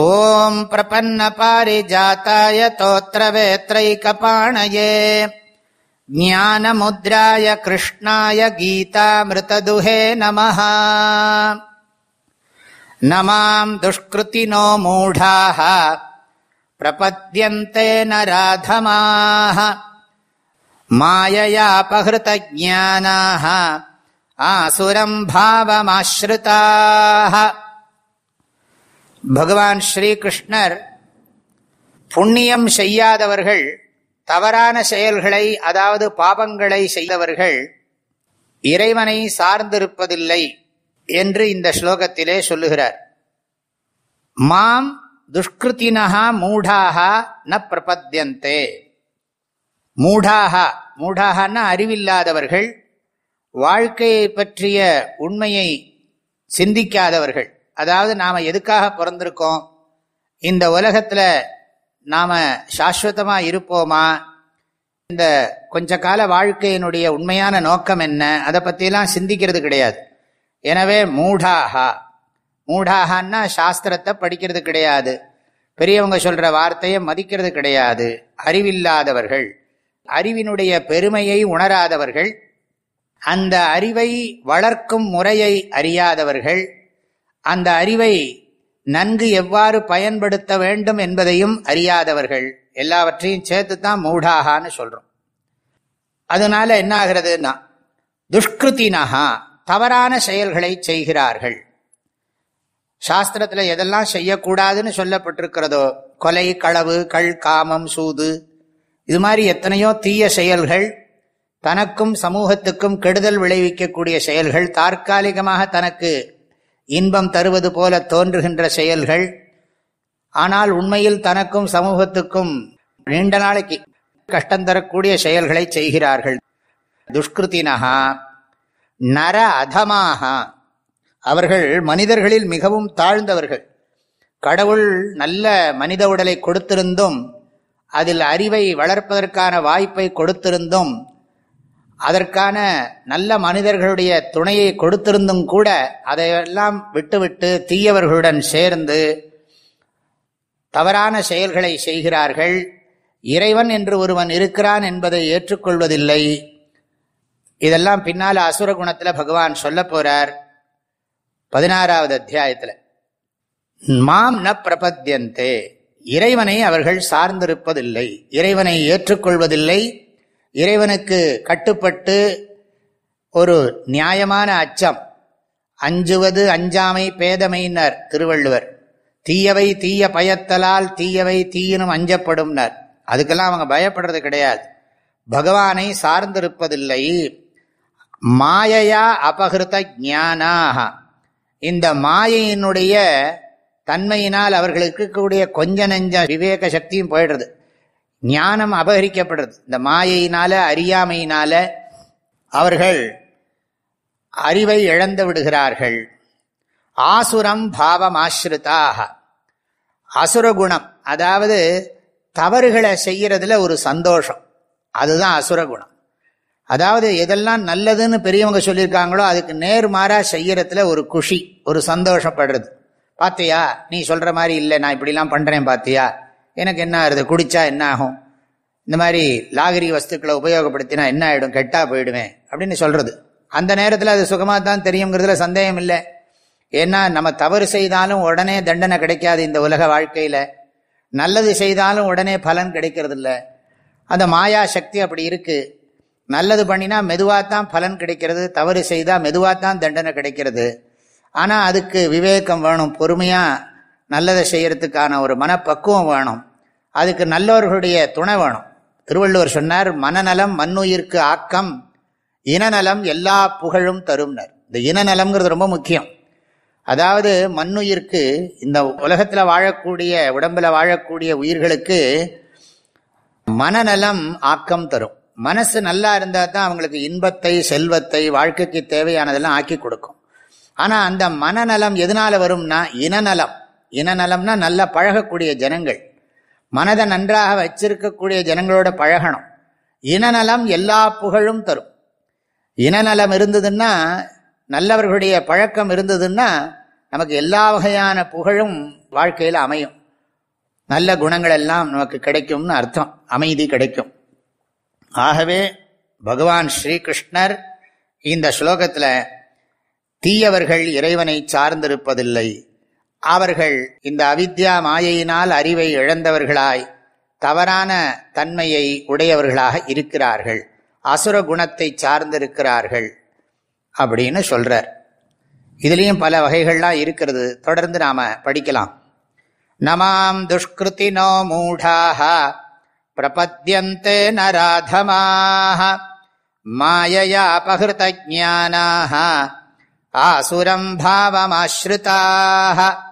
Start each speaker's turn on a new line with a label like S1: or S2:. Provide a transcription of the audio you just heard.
S1: ॐ प्रपन्नपारिजाताय तोत्रवेत्रैकपाणये ज्ञानमुद्राय कृष्णाय गीतामृतदुहे नमः न माम् दुष्कृतिनो मूढाः प्रपद्यन्ते न राधमाः माययापहृतज्ञानाः आसुरम् भावमाश्रिताः பகவான் ஸ்ரீகிருஷ்ணர் புண்ணியம் செய்யாதவர்கள் தவறான செயல்களை அதாவது பாபங்களை செய்தவர்கள் இறைவனை சார்ந்திருப்பதில்லை என்று இந்த ஸ்லோகத்திலே சொல்லுகிறார். மாம் துஷ்கிருத்தினஹா மூடாக ந பிரபத்தியந்தே. மூடாக மூடாகனா அறிவில்லாதவர்கள் வாழ்க்கையை பற்றிய உண்மையை சிந்திக்காதவர்கள். அதாவது நாம் எதுக்காக பிறந்திருக்கோம்? இந்த உலகத்தில் நாம் சாஸ்வதமாக இருப்போமா? இந்த கொஞ்ச கால வாழ்க்கையினுடைய உண்மையான நோக்கம் என்ன? அதை பற்றிலாம் சிந்திக்கிறது கிடையாது. எனவே மூடாகா. மூடாகான்னா சாஸ்திரத்தை படிக்கிறது கிடையாது. பெரியவங்க சொல்கிற வார்த்தையை மதிக்கிறது கிடையாது. அறிவில்லாதவர்கள். அறிவினுடைய பெருமையை உணராதவர்கள். அந்த அறிவை வளர்க்கும் முறையை அறியாதவர்கள். அந்த அறிவை நன்கு எவ்வாறு பயன்படுத்த வேண்டும் என்பதையும் அறியாதவர்கள் எல்லாவற்றையும் சேர்த்து தான் மூடாகான்னு சொல்கிறோம் அதனால என்ன ஆகிறதுனா துஷ்கிருத்தினஹா தவறான செயல்களை செய்கிறார்கள். சாஸ்திரத்தில் எதெல்லாம் செய்யக்கூடாதுன்னு சொல்லப்பட்டிருக்கிறதோ கொலை களவு கள் காமம் சூது இது மாதிரி எத்தனையோ தீய செயல்கள் தனக்கும் சமூகத்துக்கும் கெடுதல் விளைவிக்கக்கூடிய செயல்கள் தற்காலிகமாக தனக்கு இன்பம் தருவது போல தோன்றுகின்ற செயல்கள். ஆனால் உண்மையில் தனக்கும் சமூகத்துக்கும் நீண்ட நாளைக்கு கஷ்டம் தரக்கூடிய செயல்களை செய்கிறார்கள். துஷ்கிருத்தினகா நர அதமாக அவர்கள் மனிதர்களில் மிகவும் தாழ்ந்தவர்கள். கடவுள் நல்ல மனித உடலை கொடுத்திருந்தும் அதில் அறிவை வளர்ப்பதற்கான வாய்ப்பை கொடுத்திருந்தும் அதற்கான நல்ல மனிதர்களுடைய துணையை கொடுத்திருந்தும் கூட அதையெல்லாம் விட்டுவிட்டு தீயவர்களுடன் சேர்ந்து தவறான செயல்களை செய்கிறார்கள். இறைவன் என்று ஒருவன் இருக்கிறான் என்பதை ஏற்றுக்கொள்வதில்லை. இதெல்லாம் பின்னால் அசுர குணத்தில் பகவான் சொல்ல போகிறார் பதினாறாவது அத்தியாயத்தில் மாம் ந பிரபத்தியந்தே இறைவனை அவர்கள் சார்ந்திருப்பதில்லை இறைவனை ஏற்றுக்கொள்வதில்லை இறைவனுக்கு கட்டுப்பட்டு ஒரு நியாயமான அச்சம். அஞ்சுவது அஞ்சாமை பேதமையினர் திருவள்ளுவர். தீயவை தீய பயத்தலால் தீயவை தீயினும் அஞ்சப்படும்னர். அதுக்கெல்லாம் அவங்க பயப்படுறது கிடையாது. பகவானை சார்ந்திருப்பதில்லை. மாயையா அபகிருத ஜானாக இந்த மாயையினுடைய தன்மையினால் அவர்களுக்கு இருக்கக்கூடிய கொஞ்ச நெஞ்ச விவேக சக்தியும் போயிடுறது. ஞானம் அபகரிக்கப்படுறது. இந்த மாயையினால அறியாமையினால அவர்கள் அறிவை இழந்து விடுகிறார்கள். ஆசுரம் பாவம் ஆசிரிதாக அசுரகுணம் அதாவது தவறுகளை செய்யறதுல ஒரு சந்தோஷம். அதுதான் அசுரகுணம். அதாவது எதெல்லாம் நல்லதுன்னு பெரியவங்க சொல்லியிருக்காங்களோ அதுக்கு நேர்மாறாக செய்யறதுல ஒரு குஷி ஒரு சந்தோஷப்படுறது. பார்த்தியா நீ சொல்ற மாதிரி இல்லை நான் இப்படிலாம் பண்றேன் பார்த்தியா எனக்கு என்ன ஆகுது குடிச்சா என்ன ஆகும்? இந்த மாதிரி லாகரி வஸ்துக்களை உபயோகப்படுத்தினா என்ன ஆகிடும் கெட்டா போயிடுவேன் அப்படின்னு சொல்றது. அந்த நேரத்தில் அது சுகமாக தான் தெரியுங்கிறதுல சந்தேகம் இல்லை. ஏன்னா நம்ம தவறு செய்தாலும் உடனே தண்டனை கிடைக்காது இந்த உலக வாழ்க்கையில். நல்லது செய்தாலும் உடனே பலன் கிடைக்கிறது இல்லை அந்த மாயா சக்தி அப்படி இருக்குது நல்லது பண்ணினா மெதுவாக தான் பலன் கிடைக்கிறது தவறு செய்தால் மெதுவாக தான் தண்டனை கிடைக்கிறது. ஆனால் அதுக்கு விவேகம் வேணும் பொறுமையாக நல்லதை செய்யறதுக்கான ஒரு மனப்பக்குவம் வேணும். அதுக்கு நல்லவர்களுடைய துணை வேணும். திருவள்ளுவர் சொன்னார் மனநலம் மண்ணுயிர்க்கு ஆக்கம் இனநலம் எல்லா புகழும் தரும்னர். இந்த இனநலம்ங்கிறது ரொம்ப முக்கியம். அதாவது மண்ணுயிர்க்கு இந்த உலகத்தில் வாழக்கூடிய உடம்பில் வாழக்கூடிய உயிர்களுக்கு மனநலம் ஆக்கம் தரும். மனசு நல்லா இருந்தால் தான் அவங்களுக்கு இன்பத்தை செல்வத்தை வாழ்க்கைக்கு தேவையானதெல்லாம் ஆக்கி கொடுக்கும். ஆனால் அந்த மனநலம் எதனால வரும்னா இனநலம். இனநலம்னா நல்லா பழகக்கூடிய ஜனங்கள். மனதை நன்றாக வச்சிருக்கக்கூடிய ஜனங்களோட பழகணும். இனநலம் எல்லா புகழும் தரும். இனநலம் இருந்ததுன்னா நல்லவர்களுடைய பழக்கம் இருந்ததுன்னா நமக்கு எல்லா வகையான புகழும் வாழ்க்கையில் அமையும். நல்ல குணங்கள் எல்லாம் நமக்கு கிடைக்கும்னு அர்த்தம். அமைதி கிடைக்கும். ஆகவே பகவான் ஸ்ரீகிருஷ்ணர் இந்த ஸ்லோகத்தில் தீயவர்கள் இறைவனை சார்ந்திருப்பதில்லை. அவர்கள் இந்த அவித்யா மாயையினால் அறிவை இழந்தவர்களாய் தவறான தன்மையை உடையவர்களாக இருக்கிறார்கள் அசுர குணத்தை சார்ந்திருக்கிறார்கள் அப்படின்னு சொல்றார். இதுலேயும் பல வகைகள்லாம் இருக்கிறது. தொடர்ந்து நாம படிக்கலாம். நமாம் துஷ்கிருத்தினோ மூடாக பிரபத்தியந்தே நராதமாக மாயையா பகிருத ஜானாக ஆசுரம் பாவமாஸ்ருதாக